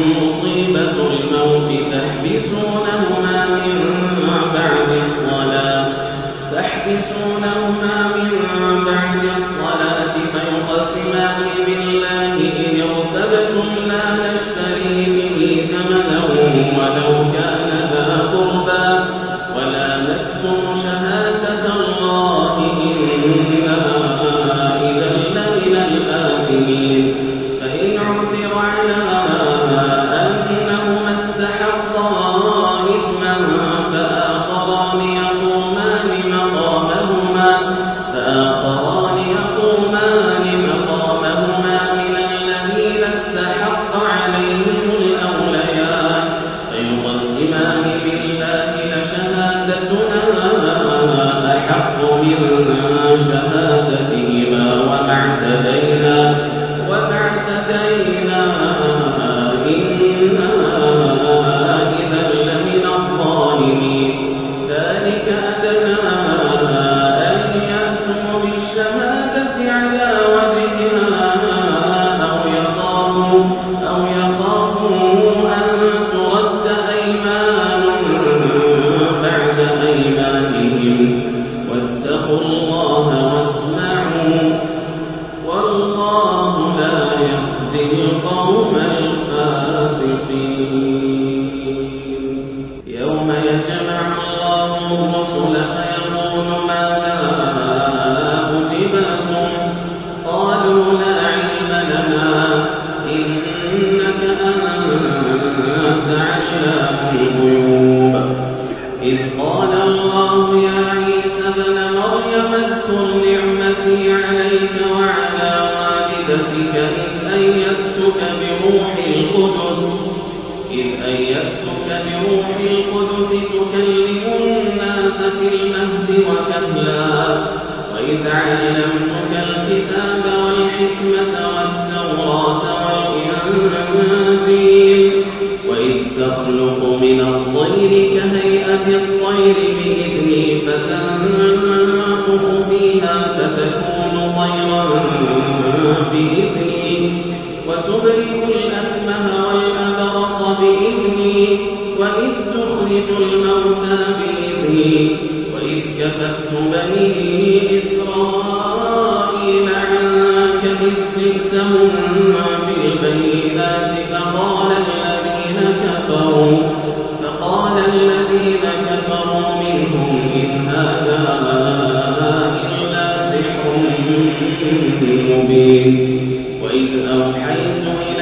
الْمُؤْمِنِينَ تنذر قوما القدس تكلم الناس في المهد وكهلا وإذ علمتك الكتاب وكهلا وإذ أوحيت إلى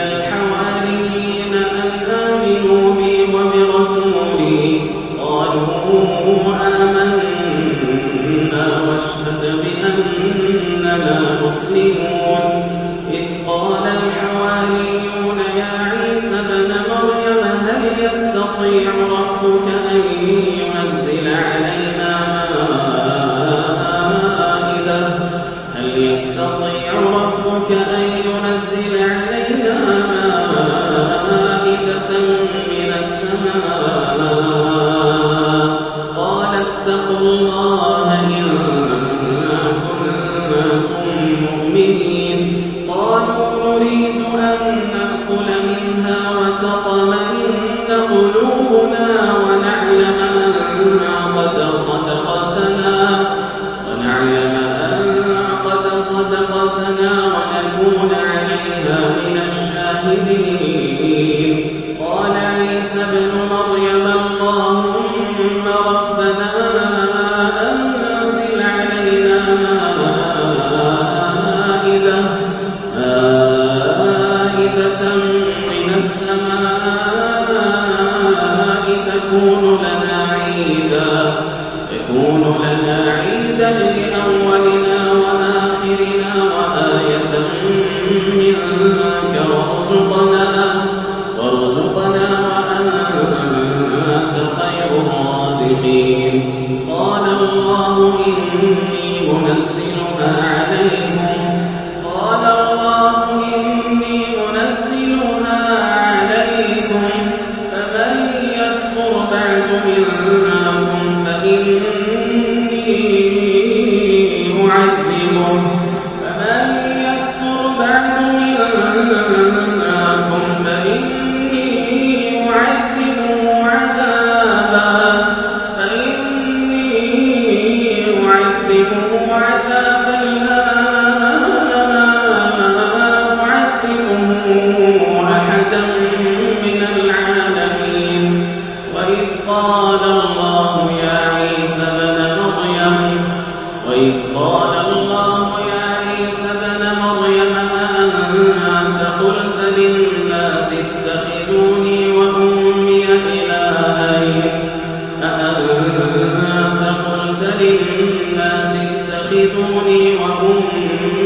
تتخذوني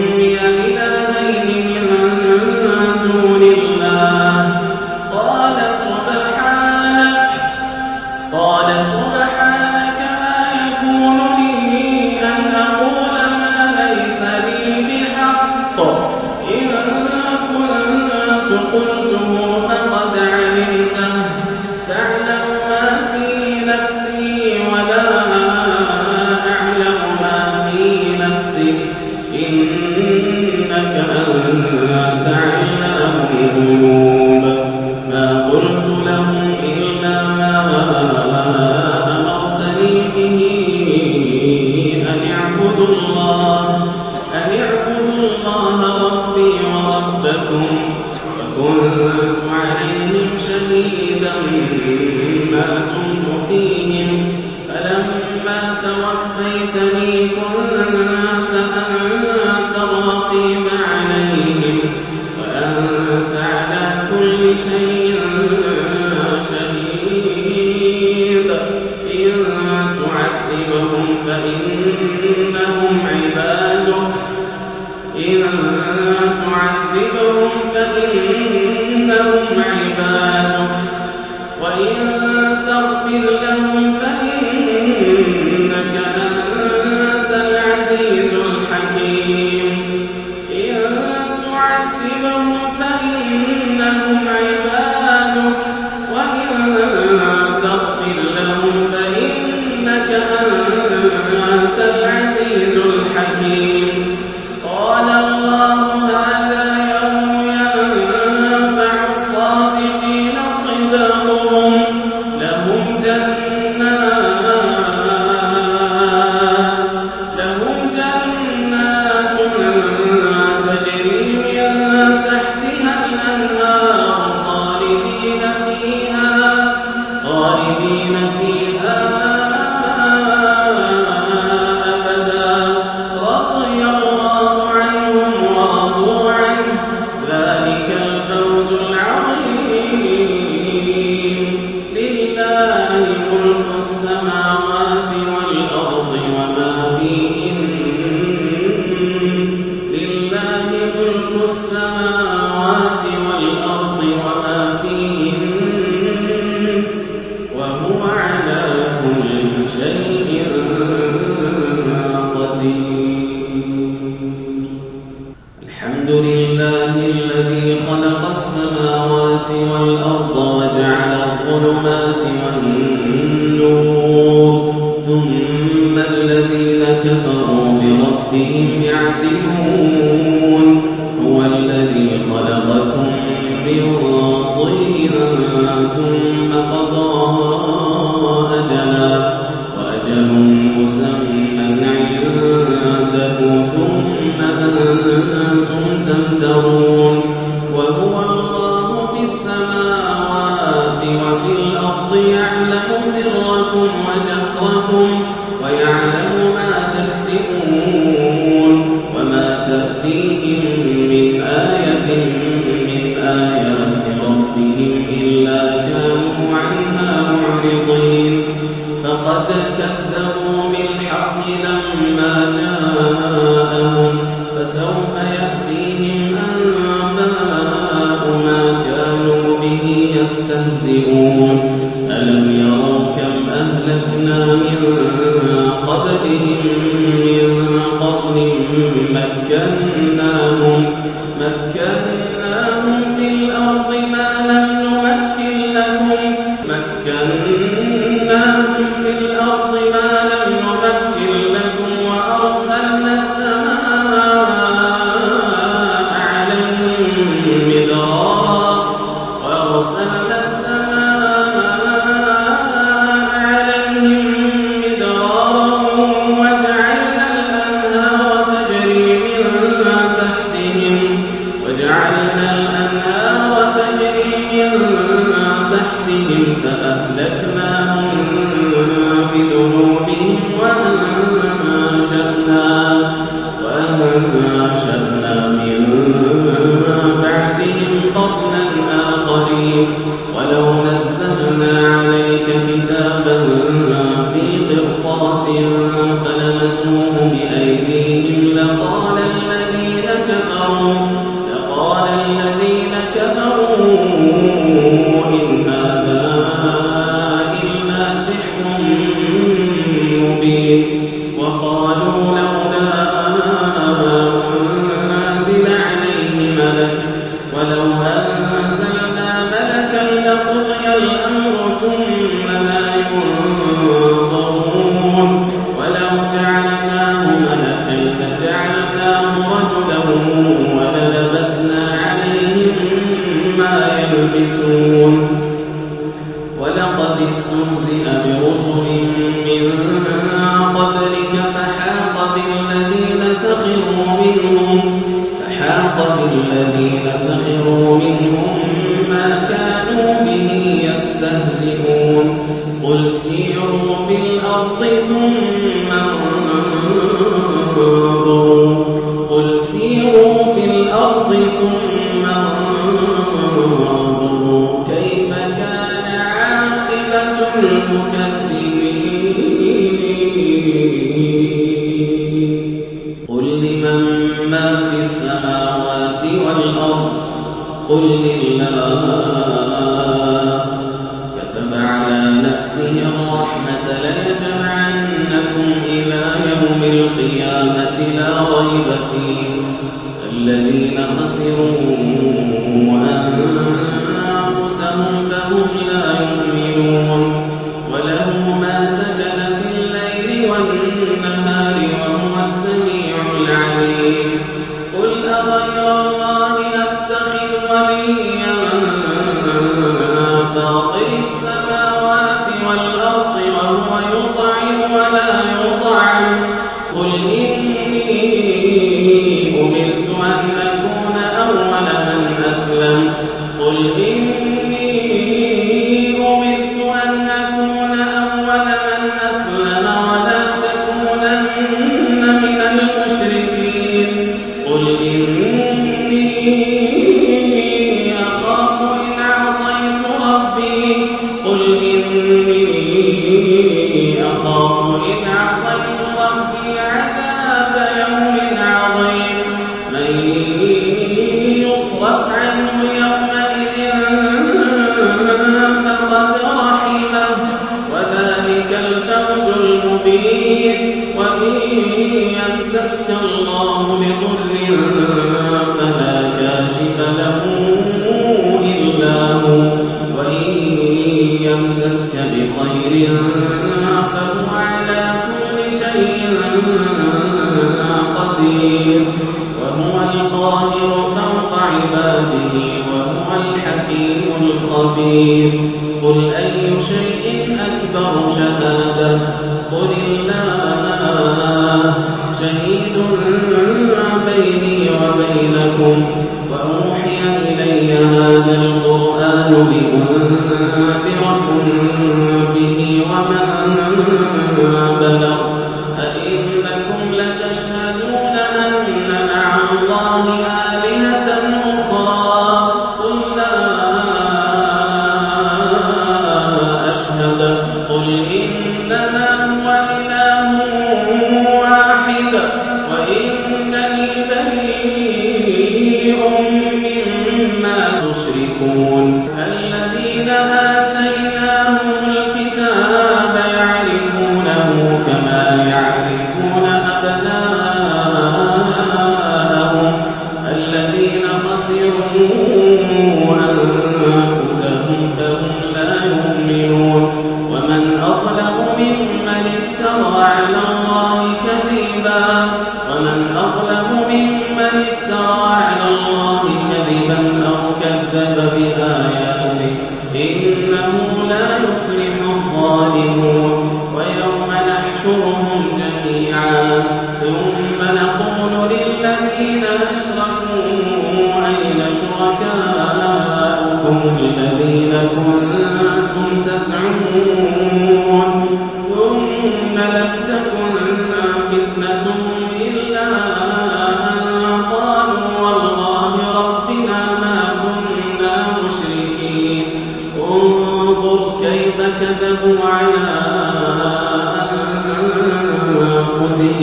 الأرض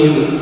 كذبوا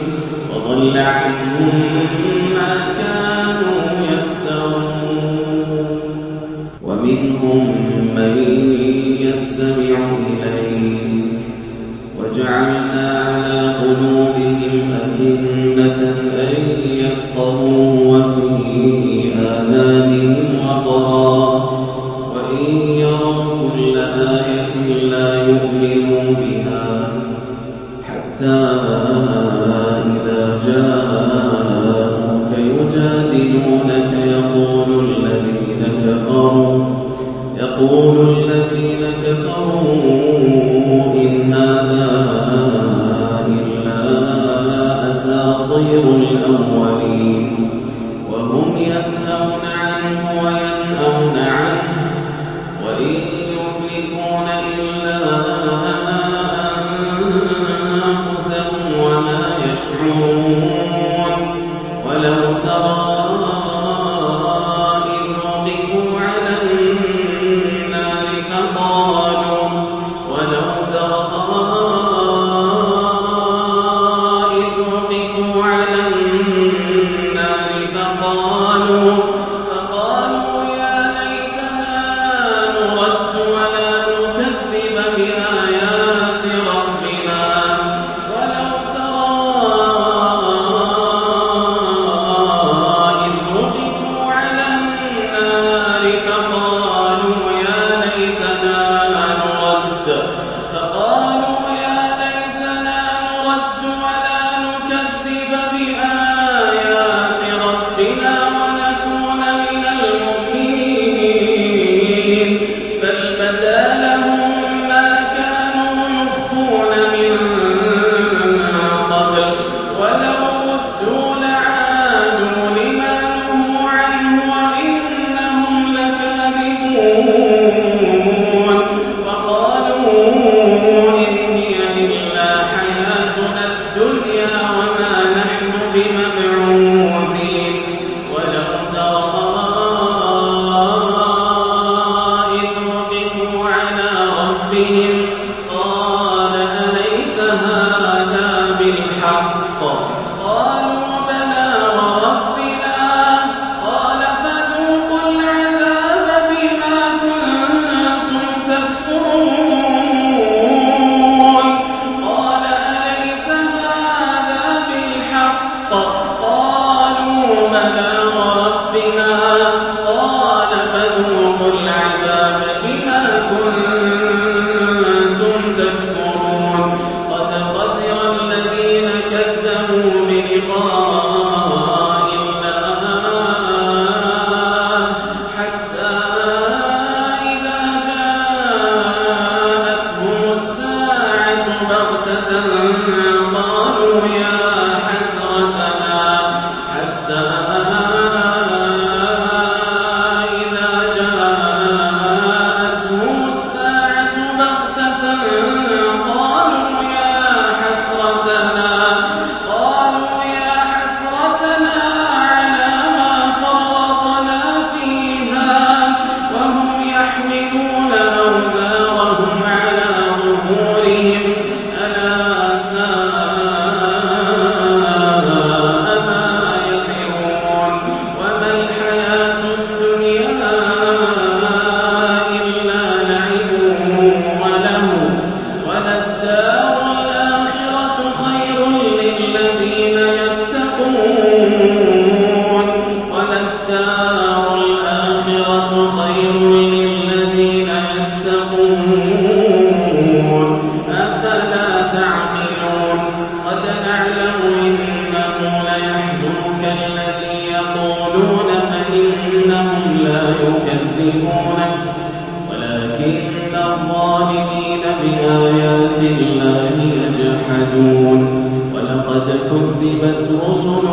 يجحدون. ولقد كذبت رسل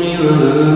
من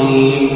الرحيم.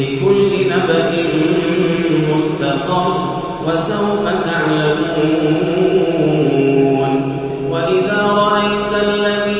لكل نبأ مستقر وسوف تعلمون. وإذا رأيت الذين